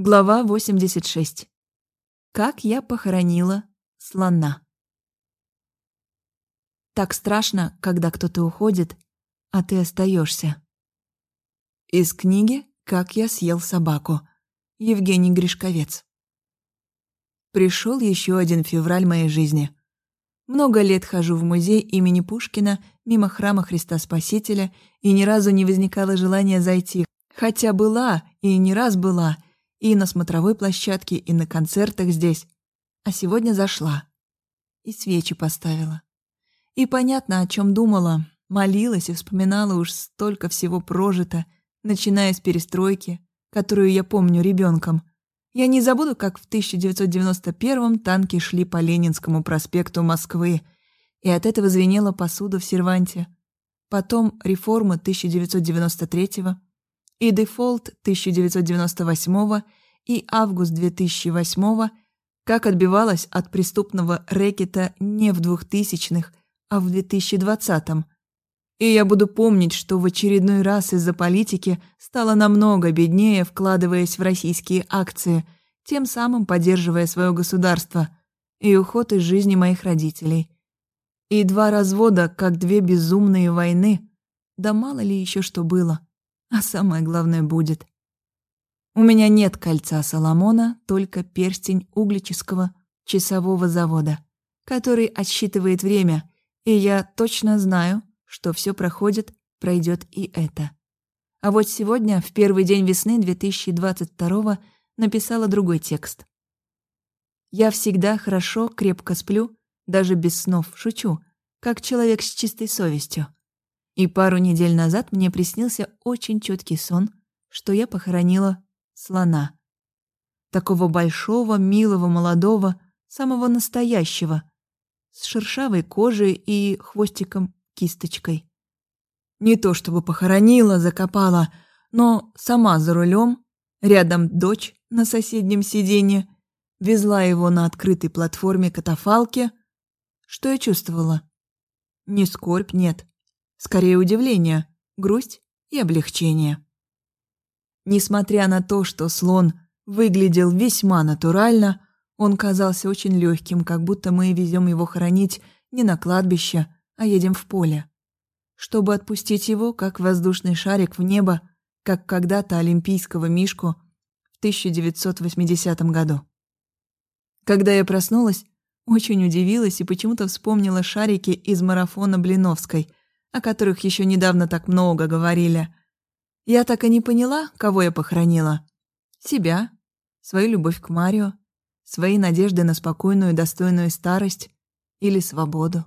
Глава 86. Как я похоронила слона. Так страшно, когда кто-то уходит, а ты остаешься. Из книги «Как я съел собаку» Евгений Гришковец. Пришел еще один февраль моей жизни. Много лет хожу в музей имени Пушкина мимо храма Христа Спасителя и ни разу не возникало желания зайти, хотя была и не раз была – и на смотровой площадке, и на концертах здесь. А сегодня зашла. И свечи поставила. И понятно, о чем думала. Молилась и вспоминала уж столько всего прожито, начиная с перестройки, которую я помню ребенком. Я не забуду, как в 1991-м танки шли по Ленинскому проспекту Москвы, и от этого звенела посуда в серванте. Потом реформа 1993-го, и дефолт 1998 и август 2008 как отбивалась от преступного рэкета не в 2000-х, а в 2020-м. И я буду помнить, что в очередной раз из-за политики стало намного беднее, вкладываясь в российские акции, тем самым поддерживая свое государство, и уход из жизни моих родителей. И два развода, как две безумные войны, да мало ли еще что было. А самое главное будет. У меня нет кольца Соломона, только перстень углического часового завода, который отсчитывает время, и я точно знаю, что все проходит, пройдет и это. А вот сегодня, в первый день весны 2022 написала другой текст. «Я всегда хорошо, крепко сплю, даже без снов, шучу, как человек с чистой совестью. И пару недель назад мне приснился очень четкий сон, что я похоронила слона. Такого большого, милого, молодого, самого настоящего, с шершавой кожей и хвостиком-кисточкой. Не то чтобы похоронила, закопала, но сама за рулем, рядом дочь на соседнем сиденье, везла его на открытой платформе катафалки. Что я чувствовала? Не скорбь, нет. Скорее удивление, грусть и облегчение. Несмотря на то, что слон выглядел весьма натурально, он казался очень легким, как будто мы везем его хоронить не на кладбище, а едем в поле. Чтобы отпустить его, как воздушный шарик в небо, как когда-то олимпийского мишку в 1980 году. Когда я проснулась, очень удивилась и почему-то вспомнила шарики из марафона Блиновской, о которых еще недавно так много говорили. Я так и не поняла, кого я похоронила. Себя, свою любовь к Марио, свои надежды на спокойную и достойную старость или свободу.